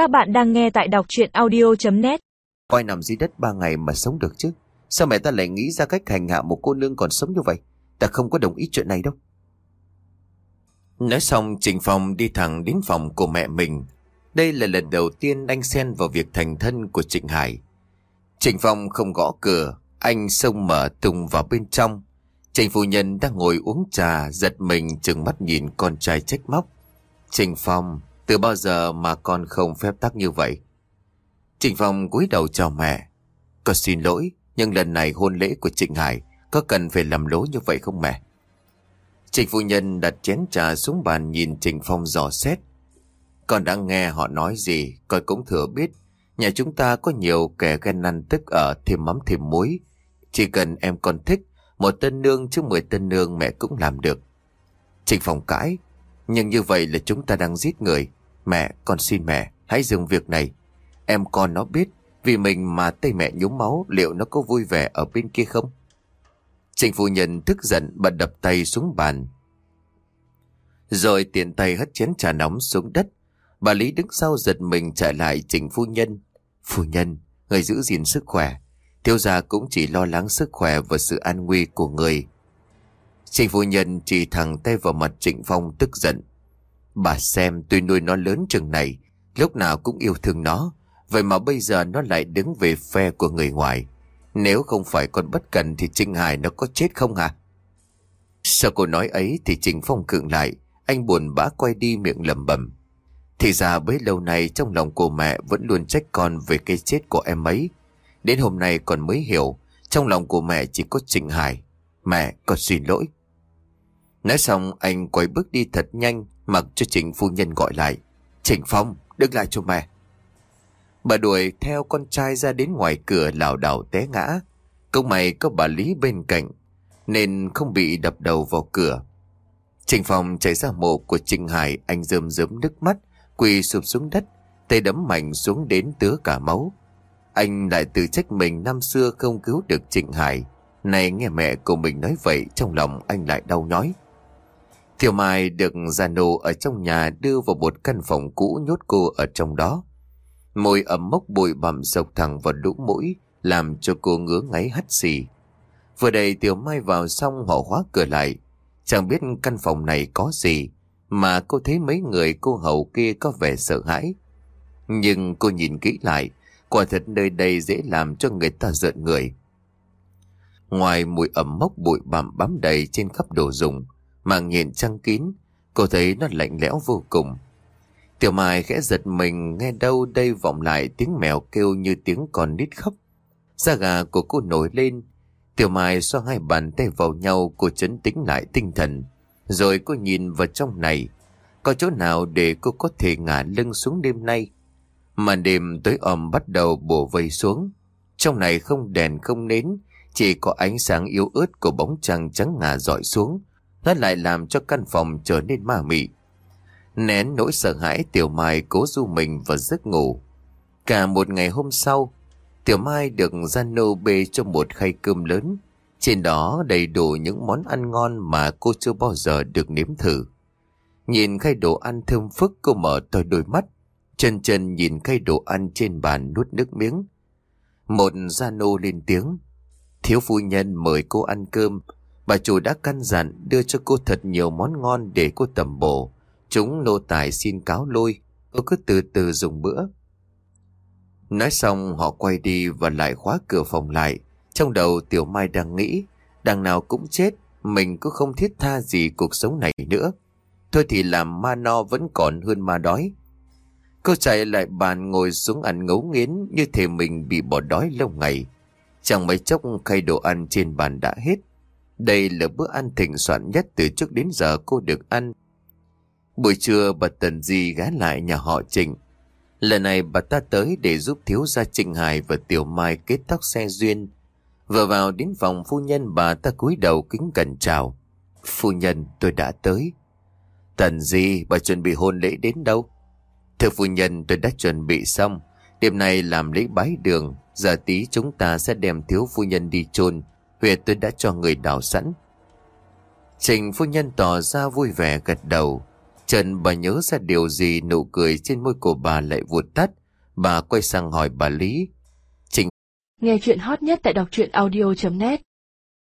Các bạn đang nghe tại đọc chuyện audio.net Coi nằm dưới đất ba ngày mà sống được chứ? Sao mẹ ta lại nghĩ ra cách hành hạ một cô nương còn sống như vậy? Ta không có đồng ý chuyện này đâu. Nói xong Trịnh Phong đi thẳng đến phòng của mẹ mình. Đây là lần đầu tiên anh xen vào việc thành thân của Trịnh Hải. Trịnh Phong không gõ cửa Anh xông mở tung vào bên trong. Trịnh phu nhân đang ngồi uống trà Giật mình chừng mắt nhìn con trai trách móc. Trịnh Phong từ bao giờ mà con không phép tắc như vậy? Trịnh Phong cúi đầu chào mẹ. Con xin lỗi, Nhưng lần này hôn lễ của Trịnh Hải Có cần phải làm lố như vậy không mẹ? Trịnh phu nhân đặt chén trà xuống bàn Nhìn Trịnh Phong dò xét. Con đã nghe họ nói gì, Con cũng thừa biết. Nhà chúng ta có nhiều kẻ ghen năn tức ở Thêm mắm thêm muối. Chỉ cần em con thích, Một tân nương chứ mười tân nương mẹ cũng làm được. Trịnh Phong cãi. Nhưng như vậy là chúng ta đang giết người. Mẹ, con xin mẹ, Hãy dừng việc này. Em con nó biết, Vì mình mà tay mẹ nhúng máu, Liệu nó có vui vẻ ở bên kia không? Trình phu nhân tức giận, Bật đập tay xuống bàn. Rồi tiện tay hất chén trà nóng xuống đất. Bà Lý đứng sau giật mình trả lại trình phu nhân. Phu nhân, Người giữ gìn sức khỏe. Thiếu gia cũng chỉ lo lắng sức khỏe Và sự an nguy của người. Chị phu nhân chỉ thẳng tay vào mặt Trịnh Phong tức giận. Bà xem tôi nuôi nó lớn chừng này, Lúc nào cũng yêu thương nó, Vậy mà bây giờ nó lại đứng về phe của người ngoài. Nếu không phải con bất cần Thì Trinh Hải nó có chết không hả? Sau cô nói ấy Thì Trịnh Phong cưỡng lại, Anh buồn bã quay đi miệng lầm bầm Thì ra bấy lâu nay Trong lòng của mẹ vẫn luôn trách con Về cái chết của em ấy. Đến hôm nay còn mới hiểu, Trong lòng của mẹ chỉ có Trịnh Hải. Mẹ, con xin lỗi. Nói xong, anh quay bước đi thật nhanh, Mặc cho Trịnh phu nhân gọi lại. Trịnh Phong, đứng lại cho mẹ. Bà đuổi theo con trai ra đến ngoài cửa lảo đảo té ngã. Công mày có bà Lý bên cạnh, Nên không bị đập đầu vào cửa. Trịnh Phong chạy ra mộ của Trịnh Hải, Anh rơm rớm nước mắt, Quỳ sụp xuống đất, Tay đấm mạnh xuống đến tứa cả máu. Anh lại tự trách mình năm xưa không cứu được Trịnh Hải. Này nghe mẹ của mình nói vậy, Trong lòng anh lại đau nhói. Thiều Mai được Gia Nô ở trong nhà đưa vào một căn phòng cũ nhốt cô ở trong đó. Môi ẩm mốc bụi bặm dọc thẳng vào lũ mũi, làm cho cô ngứa ngáy hắt xì. Vừa đầy Tiểu Mai vào xong họ khóa cửa lại. Chẳng biết căn phòng này có gì, mà cô thấy mấy người cô hầu kia có vẻ sợ hãi. Nhưng cô nhìn kỹ lại, quả thật nơi đây dễ làm cho người ta giận người. Ngoài mùi ẩm mốc bụi bặm bám đầy trên khắp đồ dùng, màng nhện trăng kín, cô thấy nó lạnh lẽo vô cùng. Tiểu Mai khẽ giật mình nghe đâu đây vọng lại tiếng mèo kêu như tiếng con nít khóc. Da gà của cô nổi lên. Tiểu Mai xoa hai bàn tay vào nhau cô chấn tĩnh lại tinh thần. Rồi cô nhìn vào trong này. Có chỗ nào để cô có thể ngả lưng xuống đêm nay? Màn đêm tối om bắt đầu bổ vây xuống. Trong này không đèn không nến, chỉ có ánh sáng yếu ớt của bóng trăng trắng ngà dọi xuống. Nó lại làm cho căn phòng trở nên ma mị. Nén nỗi sợ hãi Tiểu Mai cố du mình vào giấc ngủ. Cả một ngày hôm sau, Tiểu Mai được gian nô bê cho một khay cơm lớn. Trên đó đầy đủ những món ăn ngon mà cô chưa bao giờ được nếm thử. Nhìn khay đồ ăn thơm phức cô mở to đôi mắt. Chân chân nhìn khay đồ ăn trên bàn nuốt nước miếng. Một gia nô lên tiếng. Thiếu phu nhân mời cô ăn cơm. Bà chủ đã căn dặn đưa cho cô thật nhiều món ngon để cô tầm bổ. Chúng nô tài xin cáo lôi, cô cứ từ từ dùng bữa. Nói xong họ quay đi và lại khóa cửa phòng lại. Trong đầu Tiểu Mai đang nghĩ, đằng nào cũng chết, mình cũng không thiết tha gì cuộc sống này nữa. Thôi thì làm ma no vẫn còn hơn ma đói. Cô chạy lại bàn ngồi xuống ăn ngấu nghiến như thể mình bị bỏ đói lâu ngày. Chẳng mấy chốc khay đồ ăn trên bàn đã hết. Đây là bữa ăn thịnh soạn nhất từ trước đến giờ cô được ăn. Buổi trưa, bà Tần Di ghé lại nhà họ Trịnh. Lần này bà ta tới để giúp thiếu gia Trịnh Hải và Tiểu Mai kết tóc xe duyên. Vừa vào đến phòng phu nhân, bà ta cúi đầu kính cẩn chào. Phu nhân, tôi đã tới. Tần Di, bà chuẩn bị hôn lễ đến đâu? Thưa phu nhân, tôi đã chuẩn bị xong. Đêm nay làm lễ bái đường. Giờ tí chúng ta sẽ đem thiếu phu nhân đi chôn Huyệt tôi đã cho người đào sẵn. Trình phu nhân tỏ ra vui vẻ gật đầu. Trần bà nhớ ra điều gì nụ cười trên môi của bà lại vụt tắt. Bà quay sang hỏi bà Lý. Nghe chuyện hot nhất tại đọc truyện audio.net